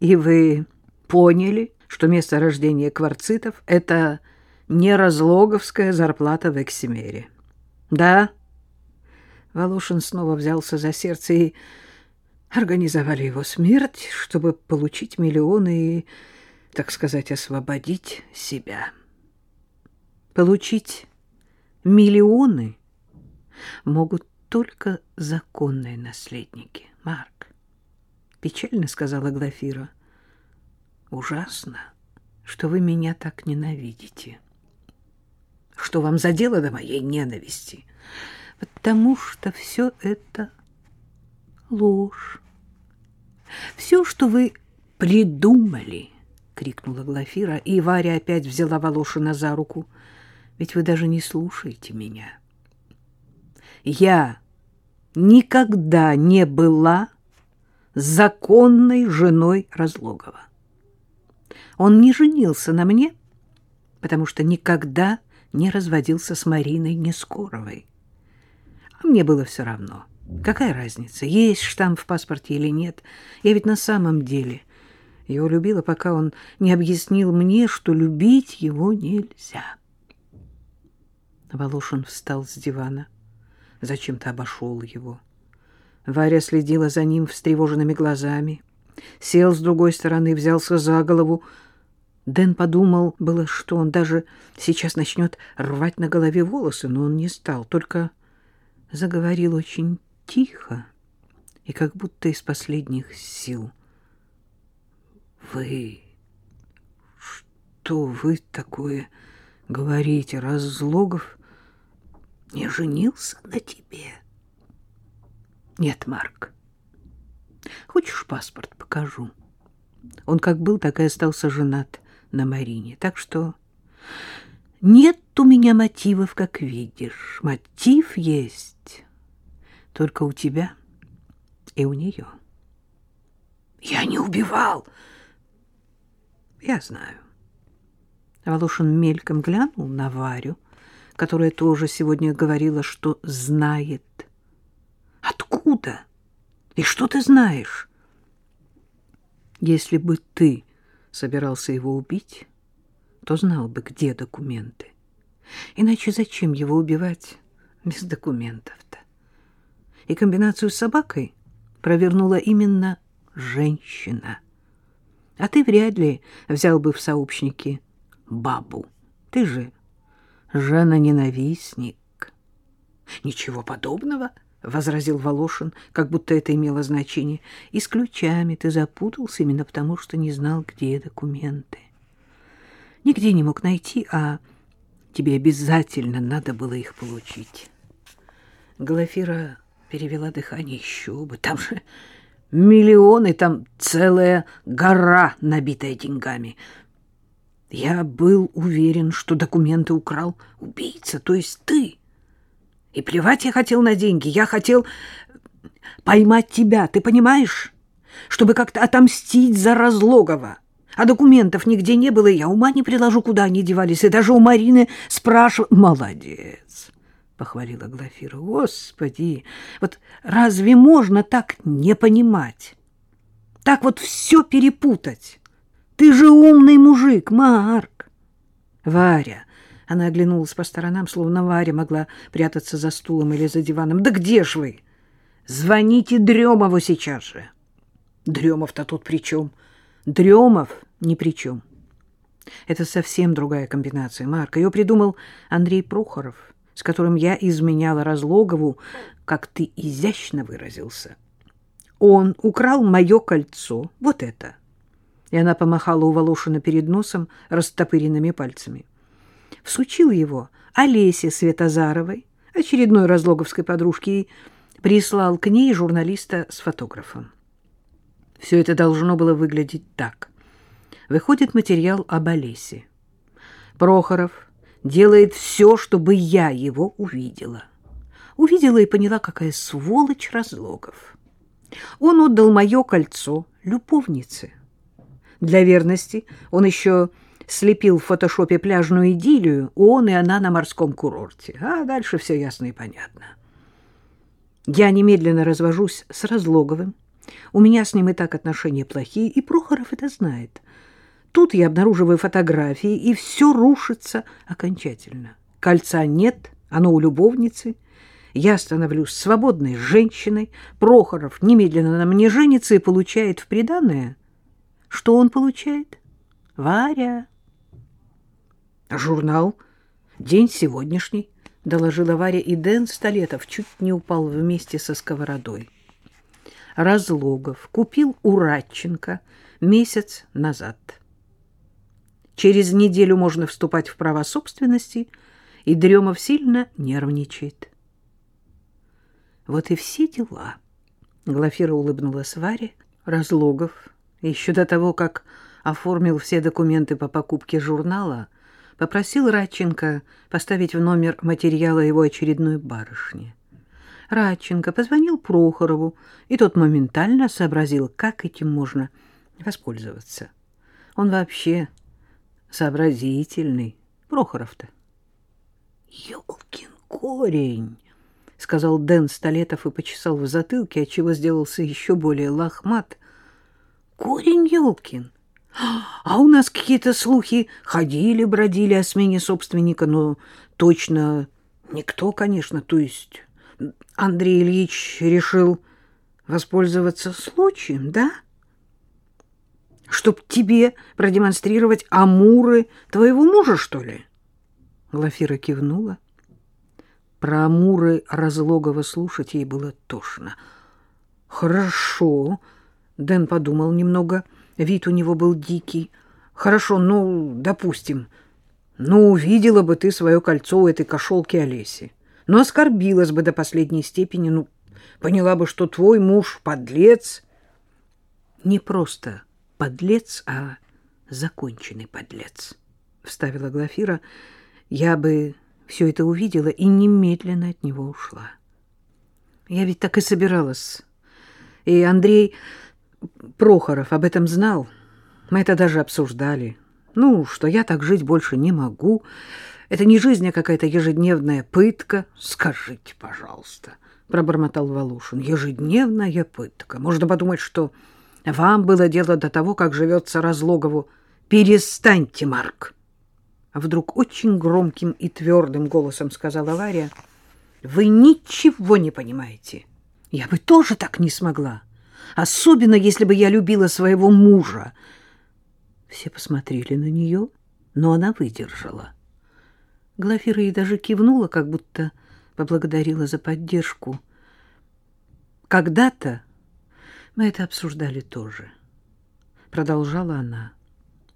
И вы поняли, что место рождения кварцитов — это не разлоговская зарплата в Эксимере. Да? Волошин снова взялся за сердце и организовали его смерть, чтобы получить миллионы и, так сказать, освободить себя. Получить миллионы могут только законные наследники, Марк. Печально сказала Глафира. Ужасно, что вы меня так ненавидите. Что вам за дело до моей ненависти? Потому что все это ложь. Все, что вы придумали, крикнула Глафира, и Варя опять взяла Волошина за руку. Ведь вы даже не слушаете меня. Я никогда не была законной женой Разлогова. Он не женился на мне, потому что никогда не разводился с Мариной Нескоровой. А мне было все равно. Какая разница, есть штамп в паспорте или нет? Я ведь на самом деле его любила, пока он не объяснил мне, что любить его нельзя. Волошин встал с дивана, зачем-то обошел его. Варя следила за ним встревоженными глазами, сел с другой стороны, взялся за голову, Дэн подумал было, что он даже сейчас начнет рвать на голове волосы, но он не стал, только заговорил очень тихо и как будто из последних сил. «Вы... что вы такое говорите? Разлогов не женился на тебе?» «Нет, Марк. Хочешь, паспорт покажу?» Он как был, так и остался женат на Марине. Так что нет у меня мотивов, как видишь. Мотив есть только у тебя и у нее. Я не убивал. Я знаю. Волошин мельком глянул на Варю, которая тоже сегодня говорила, что знает. И что ты знаешь? Если бы ты собирался его убить, то знал бы, где документы. Иначе зачем его убивать без документов-то? И комбинацию с собакой провернула именно женщина. А ты вряд ли взял бы в сообщники бабу. Ты же жена-ненавистник. Ничего подобного —— возразил Волошин, как будто это имело значение. — И с ключами ты запутался именно потому, что не знал, где документы. Нигде не мог найти, а тебе обязательно надо было их получить. Глафира перевела дыхание. Еще бы, там же миллионы, там целая гора, набитая деньгами. Я был уверен, что документы украл убийца, то есть ты. И плевать я хотел на деньги. Я хотел поймать тебя, ты понимаешь? Чтобы как-то отомстить за Разлогова. А документов нигде не было, и я ума не приложу, куда они девались. И даже у Марины спрашивал... Молодец, похвалила Глафира. Господи, вот разве можно так не понимать? Так вот все перепутать? Ты же умный мужик, Марк. Варя, она оглянулась по сторонам, словно Варя могла прятаться за стулом или за диваном. «Да где ж вы? Звоните Дремову сейчас же!» «Дремов-то тут при чем?» «Дремов ни при чем. Это совсем другая комбинация, Марк. Ее придумал Андрей Прохоров, с которым я изменяла Разлогову, как ты изящно выразился. Он украл мое кольцо, вот это». И она помахала у Волошина перед носом растопыренными пальцами всучил его Олесе Светозаровой, очередной разлоговской подружке, и прислал к ней журналиста с фотографом. Все это должно было выглядеть так. Выходит материал об Олесе. Прохоров делает все, чтобы я его увидела. Увидела и поняла, какая сволочь Разлогов. Он отдал мое кольцо любовнице. Для верности он еще слепил в фотошопе пляжную идиллию, он и она на морском курорте. А дальше все ясно и понятно. Я немедленно развожусь с Разлоговым, У меня с ним и так отношения плохие, и Прохоров это знает. Тут я обнаруживаю фотографии, и все рушится окончательно. Кольца нет, оно у любовницы. Я становлюсь свободной женщиной. Прохоров немедленно на мне женится и получает в приданое. Что он получает? Варя. Журнал «День сегодняшний», — доложила Варя, и Дэн Столетов чуть не упал вместе со сковородой. Разлогов купил у Радченко месяц назад. Через неделю можно вступать в права собственности, и Дремов сильно нервничает. Вот и все дела. Глафира улыбнулась Варе. Разлогов, еще до того, как оформил все документы по покупке журнала, попросил Радченко поставить в номер материала его очередной барышни. Радченко позвонил Прохорову, и тот моментально сообразил, как этим можно воспользоваться. Он вообще сообразительный, Прохоров-то. «Елкин корень!» — сказал Дэн Столетов и почесал в затылке, отчего сделался еще более лохмат. «Корень Елкин! А у нас какие-то слухи ходили-бродили о смене собственника, но точно никто, конечно, то есть Андрей Ильич решил воспользоваться случаем, да? Чтоб тебе продемонстрировать амуры твоего мужа, что ли? Глафира кивнула. Про амуры Разлогова слушать ей было тошно. Хорошо, Дэн подумал немного, вид у него был дикий. Хорошо, ну, допустим, ну, увидела бы ты свое кольцо у этой кошелки Олеси но оскорбилась бы до последней степени, ну, поняла бы, что твой муж подлец. Не просто подлец, а законченный подлец, — вставила Глафира. Я бы все это увидела и немедленно от него ушла. Я ведь так и собиралась. И Андрей Прохоров об этом знал. Мы это даже обсуждали. Ну, что я так жить больше не могу. Это не жизнь, а какая-то ежедневная пытка. Скажите, пожалуйста, — пробормотал Волошин. Ежедневная пытка. Можно подумать, что вам было дело до того, как живется Разлогову. Перестаньте, Марк. А вдруг очень громким и твердым голосом сказала Варя. Вы ничего не понимаете. Я бы тоже так не смогла. Особенно, если бы я любила своего мужа. Все посмотрели на нее, но она выдержала. Глафира ей даже кивнула, как будто поблагодарила за поддержку. «Когда-то мы это обсуждали тоже», — продолжала она.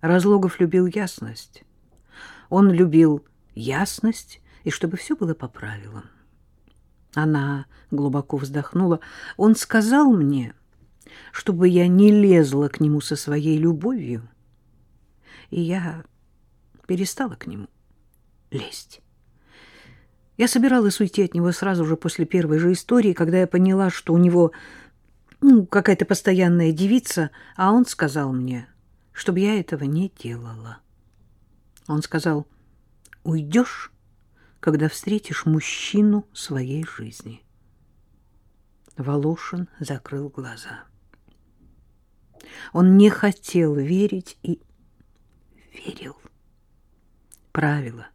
Разлогов любил ясность. Он любил ясность, и чтобы все было по правилам. Она глубоко вздохнула. Он сказал мне, чтобы я не лезла к нему со своей любовью, и я перестала к нему лезть. Я собиралась уйти от него сразу же после первой же истории, когда я поняла, что у него ну, какая-то постоянная девица, а он сказал мне, чтобы я этого не делала. Он сказал, уйдешь, когда встретишь мужчину своей жизни. Волошин закрыл глаза. Он не хотел верить и верил. Правило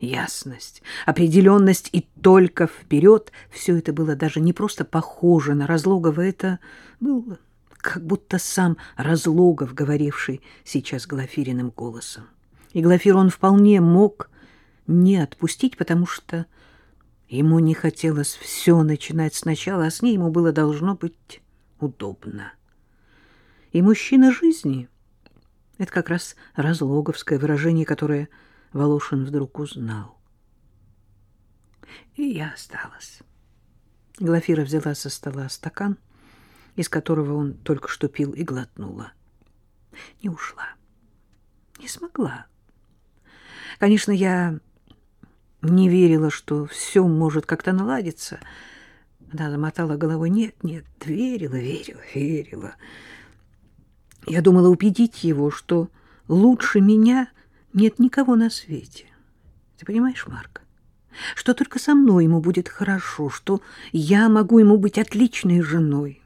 ясность, определенность и только вперед. Все это было даже не просто похоже на Разлогова, это было как будто сам Разлогов, говоривший сейчас Глафириным голосом. И Глафир он вполне мог не отпустить, потому что ему не хотелось все начинать сначала, а с ней ему было должно быть удобно. И мужчина жизни — это как раз разлоговское выражение, которое Волошин вдруг узнал. И я осталась. Глафира взяла со стола стакан, из которого он только что пил, и глотнула. Не ушла. Не смогла. Конечно, я не верила, что все может как-то наладиться. Она замотала головой. Нет, нет, верила, верила, верила. Я думала убедить его, что лучше меня нет никого на свете. Ты понимаешь, Марк? Что только со мной ему будет хорошо, что я могу ему быть отличной женой.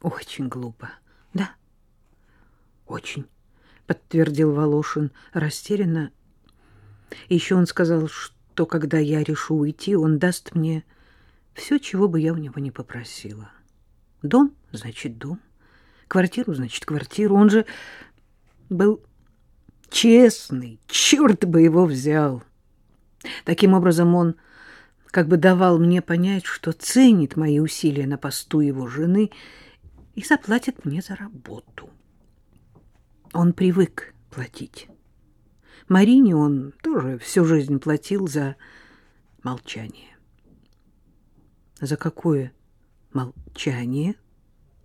Очень глупо. Да, очень, подтвердил Волошин растерянно. Еще он сказал, что когда я решу уйти, он даст мне все, чего бы я у него не попросила. Дом, значит, дом. Квартиру, значит, квартиру. Он же был честный, черт бы его взял. Таким образом, он как бы давал мне понять, что ценит мои усилия на посту его жены и заплатит мне за работу. Он привык платить. Марине он тоже всю жизнь платил за молчание. За какое молчание?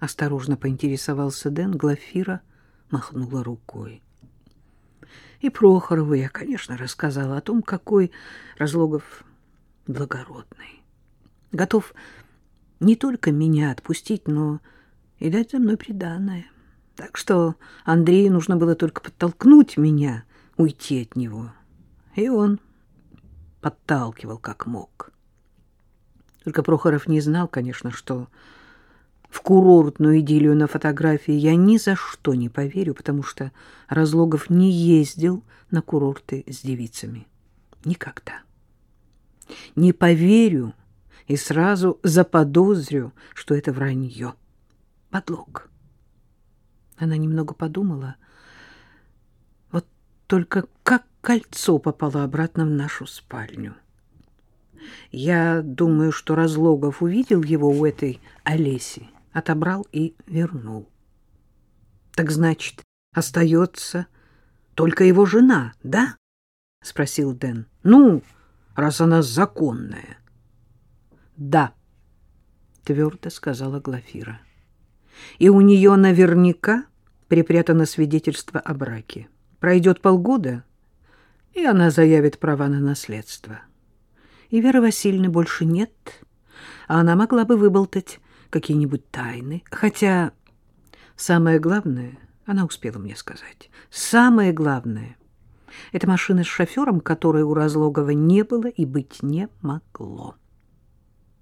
Осторожно поинтересовался Дэн. Глафира махнула рукой. И Прохорову я, конечно, рассказала о том, какой Разлогов благородный. Готов не только меня отпустить, но и дать за мной приданое. Так что Андрею нужно было только подтолкнуть меня уйти от него. И он подталкивал как мог. Только Прохоров не знал, конечно, что в курортную идиллию на фотографии я ни за что не поверю, потому что Разлогов не ездил на курорты с девицами. Никогда. Не поверю и сразу заподозрю, что это вранье. Подлог. Она немного подумала. Вот только как кольцо попало обратно в нашу спальню. Я думаю, что Разлогов увидел его у этой Олеси, отобрал и вернул. Так значит, остается только его жена, да? — спросил Дэн. — Ну, раз она законная. — Да, — твердо сказала Глафира. — И у нее наверняка припрятано свидетельство о браке. Пройдет полгода, и она заявит права на наследство. И Веры Васильевны больше нет, а она могла бы выболтать какие-нибудь тайны. Хотя самое главное, она успела мне сказать, самое главное — это машина с шофером, которой у Разлогова не было и быть не могло.